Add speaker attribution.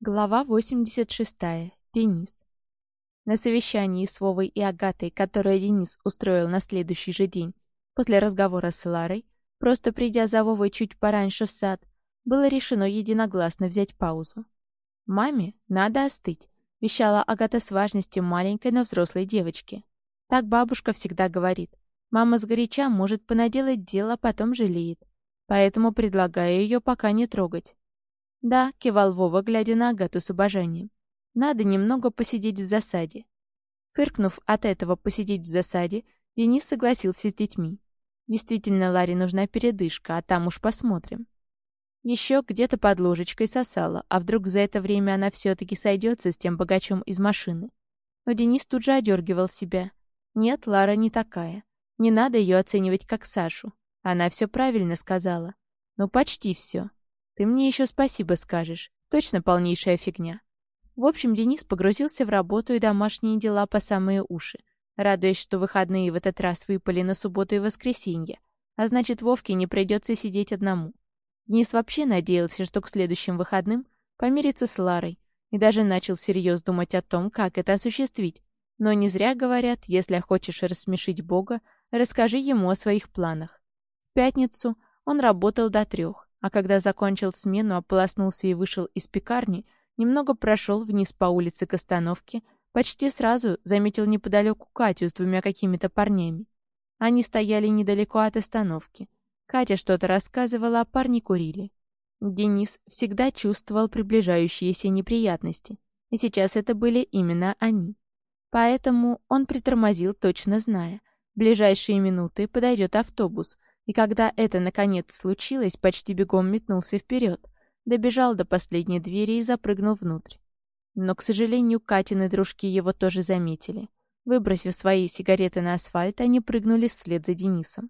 Speaker 1: Глава 86. Денис. На совещании с Вовой и Агатой, которое Денис устроил на следующий же день, после разговора с Ларой, просто придя за Вовой чуть пораньше в сад, было решено единогласно взять паузу. «Маме надо остыть», — вещала Агата с важностью маленькой, но взрослой девочки. Так бабушка всегда говорит. Мама сгоряча может понаделать дело, а потом жалеет. Поэтому предлагаю ее пока не трогать. «Да», — кивал Вова, глядя на Агату с обожанием. «Надо немного посидеть в засаде». Фыркнув от этого посидеть в засаде, Денис согласился с детьми. Действительно, Ларе нужна передышка, а там уж посмотрим. Еще где-то под ложечкой сосала, а вдруг за это время она все-таки сойдется с тем богачом из машины. Но Денис тут же одергивал себя. Нет, Лара не такая. Не надо ее оценивать как Сашу. Она все правильно сказала. Ну, почти все. Ты мне еще спасибо скажешь. Точно полнейшая фигня. В общем, Денис погрузился в работу и домашние дела по самые уши, радуясь, что выходные в этот раз выпали на субботу и воскресенье, а значит, Вовке не придется сидеть одному. Денис вообще надеялся, что к следующим выходным помирится с Ларой, и даже начал всерьез думать о том, как это осуществить. Но не зря говорят, если хочешь рассмешить Бога, расскажи ему о своих планах. В пятницу он работал до трех, а когда закончил смену, ополоснулся и вышел из пекарни, немного прошел вниз по улице к остановке, почти сразу заметил неподалеку Катю с двумя какими-то парнями. Они стояли недалеко от остановки. Катя что-то рассказывала, а парни курили. Денис всегда чувствовал приближающиеся неприятности, и сейчас это были именно они. Поэтому он притормозил, точно зная. В ближайшие минуты подойдет автобус, и когда это, наконец, случилось, почти бегом метнулся вперед, добежал до последней двери и запрыгнул внутрь. Но, к сожалению, Катины дружки его тоже заметили. Выбросив свои сигареты на асфальт, они прыгнули вслед за Денисом.